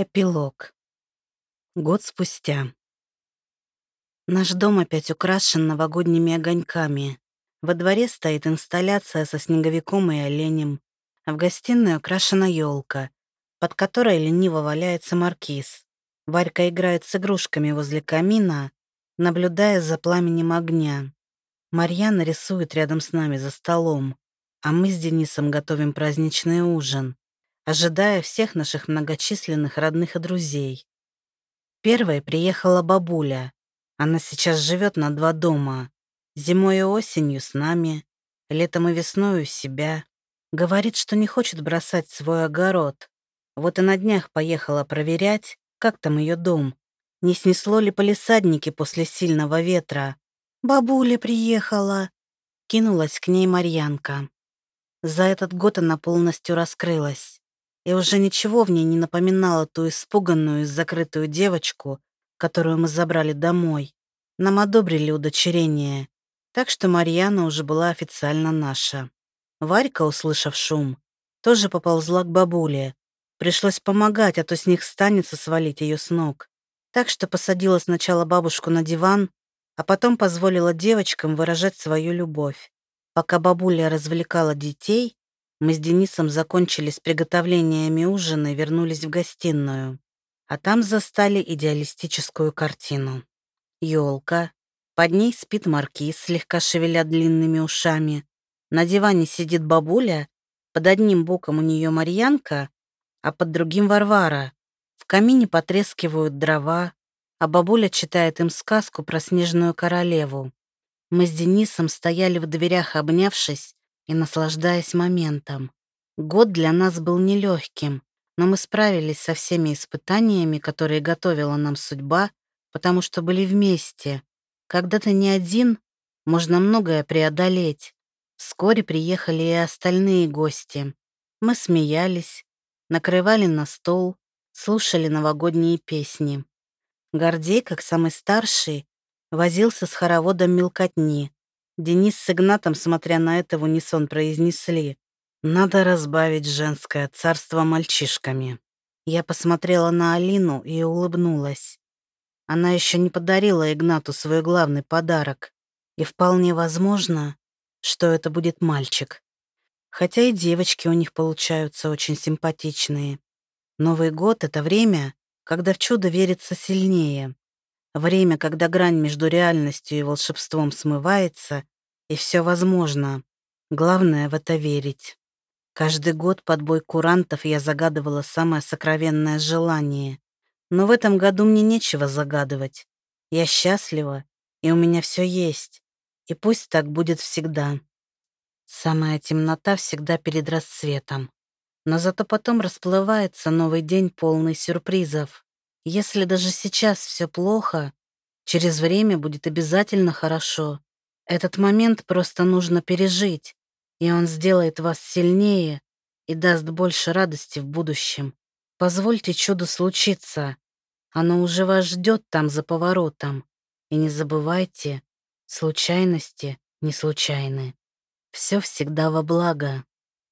Эпилог. Год спустя. Наш дом опять украшен новогодними огоньками. Во дворе стоит инсталляция со снеговиком и оленем. В гостиной украшена елка, под которой лениво валяется маркиз. Варька играет с игрушками возле камина, наблюдая за пламенем огня. Марьяна рисует рядом с нами за столом, а мы с Денисом готовим праздничный ужин ожидая всех наших многочисленных родных и друзей. Первой приехала бабуля. Она сейчас живет на два дома. Зимой и осенью с нами, летом и весной у себя. Говорит, что не хочет бросать свой огород. Вот и на днях поехала проверять, как там ее дом. Не снесло ли полисадники после сильного ветра. «Бабуля приехала!» Кинулась к ней Марьянка. За этот год она полностью раскрылась и уже ничего в ней не напоминало ту испуганную и закрытую девочку, которую мы забрали домой. Нам одобрили удочерение, так что Марьяна уже была официально наша. Варька, услышав шум, тоже поползла к бабуле. Пришлось помогать, а то с них станется свалить ее с ног. Так что посадила сначала бабушку на диван, а потом позволила девочкам выражать свою любовь. Пока бабуля развлекала детей, мы с Денисом закончили с приготовлениями ужина и вернулись в гостиную. А там застали идеалистическую картину. Ёлка. Под ней спит маркиз, слегка шевеля длинными ушами. На диване сидит бабуля, под одним боком у нее Марьянка, а под другим Варвара. В камине потрескивают дрова, а бабуля читает им сказку про снежную королеву. Мы с Денисом стояли в дверях, обнявшись, и наслаждаясь моментом. Год для нас был нелегким, но мы справились со всеми испытаниями, которые готовила нам судьба, потому что были вместе. Когда ты не один, можно многое преодолеть. Вскоре приехали и остальные гости. Мы смеялись, накрывали на стол, слушали новогодние песни. Гордей, как самый старший, возился с хороводом мелкотни, Денис с Игнатом, смотря на это, в унисон произнесли «Надо разбавить женское царство мальчишками». Я посмотрела на Алину и улыбнулась. Она еще не подарила Игнату свой главный подарок, и вполне возможно, что это будет мальчик. Хотя и девочки у них получаются очень симпатичные. Новый год — это время, когда в чудо верится сильнее. Время, когда грань между реальностью и волшебством смывается, и все возможно. Главное в это верить. Каждый год под бой курантов я загадывала самое сокровенное желание. Но в этом году мне нечего загадывать. Я счастлива, и у меня все есть. И пусть так будет всегда. Самая темнота всегда перед рассветом. Но зато потом расплывается новый день полный сюрпризов. Если даже сейчас все плохо, через время будет обязательно хорошо. Этот момент просто нужно пережить, и он сделает вас сильнее и даст больше радости в будущем. Позвольте чуду случиться. Оно уже вас ждет там за поворотом. И не забывайте, случайности не случайны. Все всегда во благо.